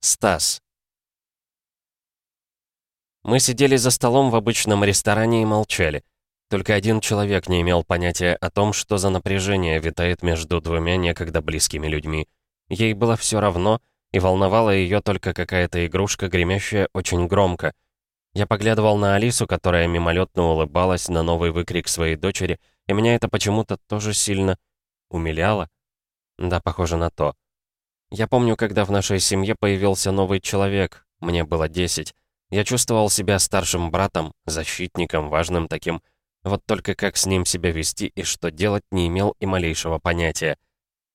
Стас. Мы сидели за столом в обычном ресторане и молчали. Только один человек не имел понятия о том, что за напряжение витает между двумя некогда близкими людьми. Ей было все равно, и волновала ее только какая-то игрушка, гремящая очень громко. Я поглядывал на Алису, которая мимолетно улыбалась на новый выкрик своей дочери, и меня это почему-то тоже сильно умиляло. Да, похоже на то. Я помню, когда в нашей семье появился новый человек, мне было 10. Я чувствовал себя старшим братом, защитником, важным таким. Вот только как с ним себя вести и что делать, не имел и малейшего понятия.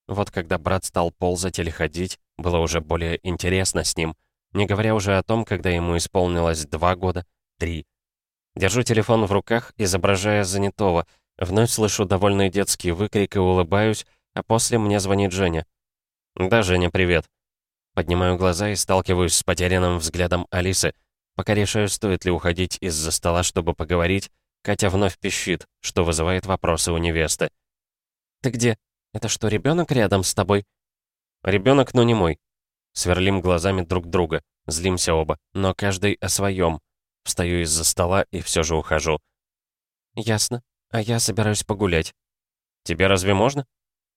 Вот когда брат стал ползать или ходить, было уже более интересно с ним, не говоря уже о том, когда ему исполнилось два года, три. Держу телефон в руках, изображая занятого, вновь слышу довольный детский выкрик и улыбаюсь, а после мне звонит Женя. «Да, Женя, привет». Поднимаю глаза и сталкиваюсь с потерянным взглядом Алисы. Пока решаю, стоит ли уходить из-за стола, чтобы поговорить, Катя вновь пищит, что вызывает вопросы у невесты. «Ты где? Это что, ребенок рядом с тобой?» Ребенок, но не мой». Сверлим глазами друг друга, злимся оба, но каждый о своем. Встаю из-за стола и все же ухожу. «Ясно. А я собираюсь погулять». «Тебе разве можно?»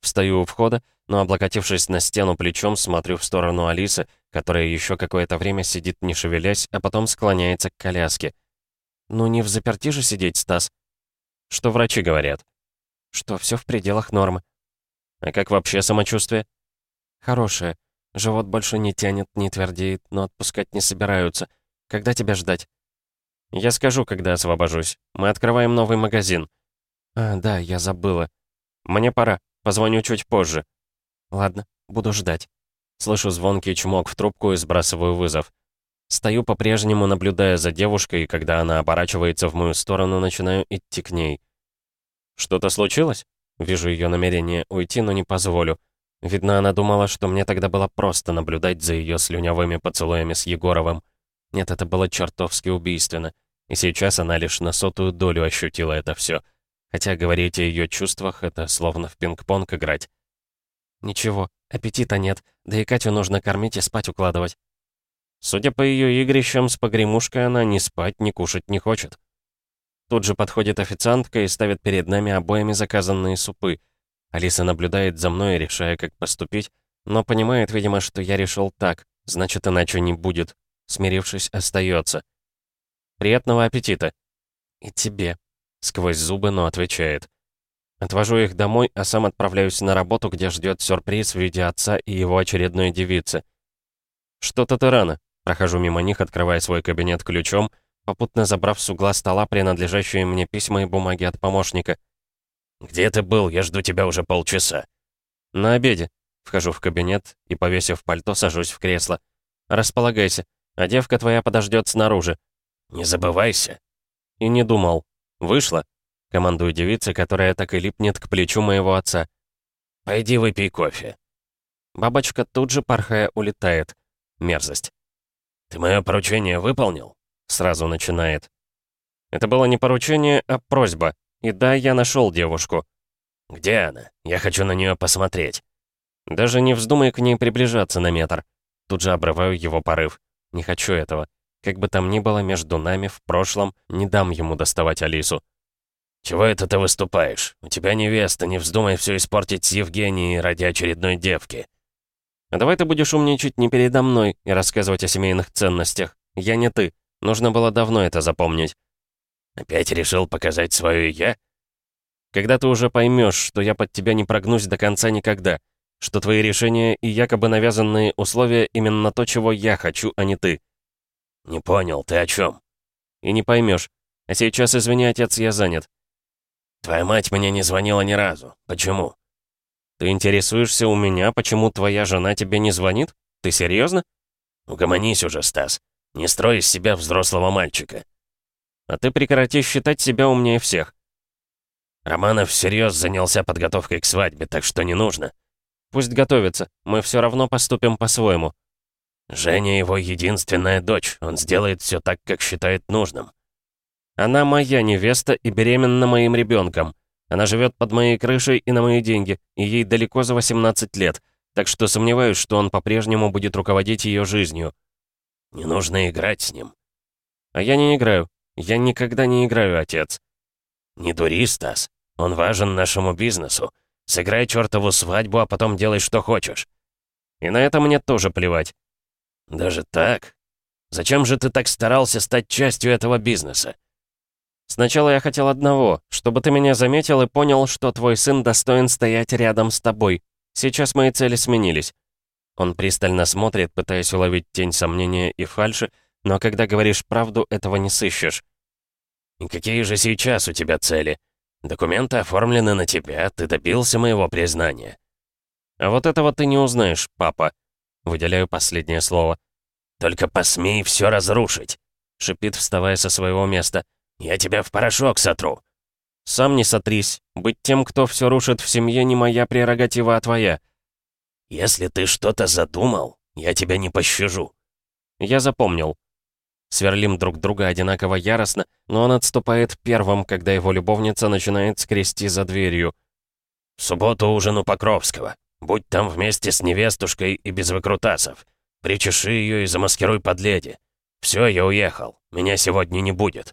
Встаю у входа, но, облокотившись на стену плечом, смотрю в сторону Алисы, которая еще какое-то время сидит не шевелясь, а потом склоняется к коляске. «Ну не в заперти же сидеть, Стас?» «Что врачи говорят?» «Что все в пределах нормы». «А как вообще самочувствие?» «Хорошее. Живот больше не тянет, не твердеет, но отпускать не собираются. Когда тебя ждать?» «Я скажу, когда освобожусь. Мы открываем новый магазин». «А, да, я забыла. Мне пора. Позвоню чуть позже». «Ладно, буду ждать». Слышу звонкий чмок в трубку и сбрасываю вызов. Стою по-прежнему, наблюдая за девушкой, и когда она оборачивается в мою сторону, начинаю идти к ней. «Что-то случилось?» Вижу ее намерение уйти, но не позволю. Видно, она думала, что мне тогда было просто наблюдать за ее слюнявыми поцелуями с Егоровым. Нет, это было чертовски убийственно. И сейчас она лишь на сотую долю ощутила это все. Хотя говорить о ее чувствах — это словно в пинг-понг играть. «Ничего, аппетита нет, да и Катю нужно кормить и спать укладывать». Судя по ее игрищам с погремушкой, она ни спать, ни кушать не хочет. Тут же подходит официантка и ставит перед нами обоими заказанные супы. Алиса наблюдает за мной, решая, как поступить, но понимает, видимо, что я решил так, значит, иначе не будет. Смирившись, остается. «Приятного аппетита!» «И тебе», Сквозь зубы, но отвечает. Отвожу их домой, а сам отправляюсь на работу, где ждет сюрприз в виде отца и его очередной девицы. Что-то ты рано. Прохожу мимо них, открывая свой кабинет ключом, попутно забрав с угла стола принадлежащие мне письма и бумаги от помощника. «Где ты был? Я жду тебя уже полчаса». «На обеде». Вхожу в кабинет и, повесив пальто, сажусь в кресло. «Располагайся, а девка твоя подождет снаружи». «Не забывайся». И не думал. «Вышла?» — командую девице, которая так и липнет к плечу моего отца. «Пойди выпей кофе». Бабочка тут же, порхая, улетает. Мерзость. «Ты мое поручение выполнил?» — сразу начинает. Это было не поручение, а просьба. И да, я нашел девушку. «Где она? Я хочу на нее посмотреть». Даже не вздумай к ней приближаться на метр. Тут же обрываю его порыв. Не хочу этого. Как бы там ни было между нами в прошлом, не дам ему доставать Алису. «Чего это ты выступаешь? У тебя невеста, не вздумай все испортить с Евгенией ради очередной девки». «А давай ты будешь умничать не передо мной и рассказывать о семейных ценностях. Я не ты. Нужно было давно это запомнить». «Опять решил показать свое «я»?» «Когда ты уже поймешь, что я под тебя не прогнусь до конца никогда, что твои решения и якобы навязанные условия именно то, чего я хочу, а не ты». «Не понял, ты о чем? «И не поймешь. А сейчас, извини, отец, я занят». «Твоя мать мне не звонила ни разу. Почему?» «Ты интересуешься у меня, почему твоя жена тебе не звонит? Ты серьезно? «Угомонись уже, Стас. Не строй из себя взрослого мальчика». «А ты прекрати считать себя умнее всех». Романов всерьез занялся подготовкой к свадьбе, так что не нужно. «Пусть готовится. Мы все равно поступим по-своему». Женя его единственная дочь, он сделает все так, как считает нужным. Она моя невеста и беременна моим ребенком. Она живет под моей крышей и на мои деньги, и ей далеко за 18 лет. Так что сомневаюсь, что он по-прежнему будет руководить ее жизнью. Не нужно играть с ним. А я не играю. Я никогда не играю, отец. Не дури, Стас. Он важен нашему бизнесу. Сыграй чертову свадьбу, а потом делай, что хочешь. И на это мне тоже плевать. Даже так? Зачем же ты так старался стать частью этого бизнеса? Сначала я хотел одного, чтобы ты меня заметил и понял, что твой сын достоин стоять рядом с тобой. Сейчас мои цели сменились. Он пристально смотрит, пытаясь уловить тень сомнения и фальши, но когда говоришь правду, этого не сыщешь. «И какие же сейчас у тебя цели? Документы оформлены на тебя, ты добился моего признания». «А вот этого ты не узнаешь, папа». Выделяю последнее слово. «Только посмей все разрушить», — шипит, вставая со своего места. «Я тебя в порошок сотру». «Сам не сотрись. Быть тем, кто все рушит в семье, не моя прерогатива, а твоя». «Если ты что-то задумал, я тебя не пощажу». «Я запомнил». Сверлим друг друга одинаково яростно, но он отступает первым, когда его любовница начинает скрести за дверью. «В субботу ужин у Покровского. Будь там вместе с невестушкой и без выкрутасов. Причеши ее и замаскируй под леди. Все, я уехал. Меня сегодня не будет».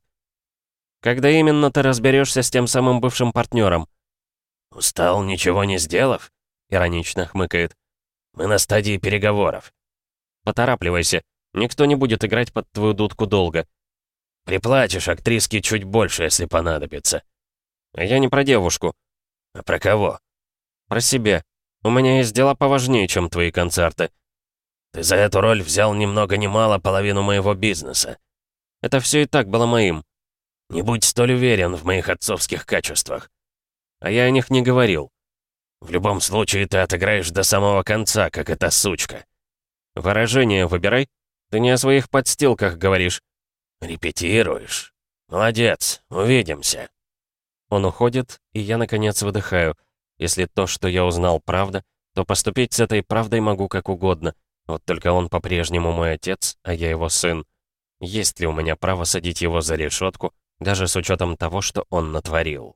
«Когда именно ты разберешься с тем самым бывшим партнером? «Устал, ничего не сделав?» — иронично хмыкает. «Мы на стадии переговоров». «Поторапливайся. Никто не будет играть под твою дудку долго. Приплатишь актриске чуть больше, если понадобится. А я не про девушку. А про кого? Про себя. У меня есть дела поважнее, чем твои концерты. Ты за эту роль взял ни много мало половину моего бизнеса. Это все и так было моим. Не будь столь уверен в моих отцовских качествах. А я о них не говорил. В любом случае, ты отыграешь до самого конца, как эта сучка. Выражение выбирай. Ты не о своих подстилках говоришь. Репетируешь. Молодец, увидимся. Он уходит, и я, наконец, выдыхаю. Если то, что я узнал, правда, то поступить с этой правдой могу как угодно. Вот только он по-прежнему мой отец, а я его сын. Есть ли у меня право садить его за решетку, даже с учетом того, что он натворил?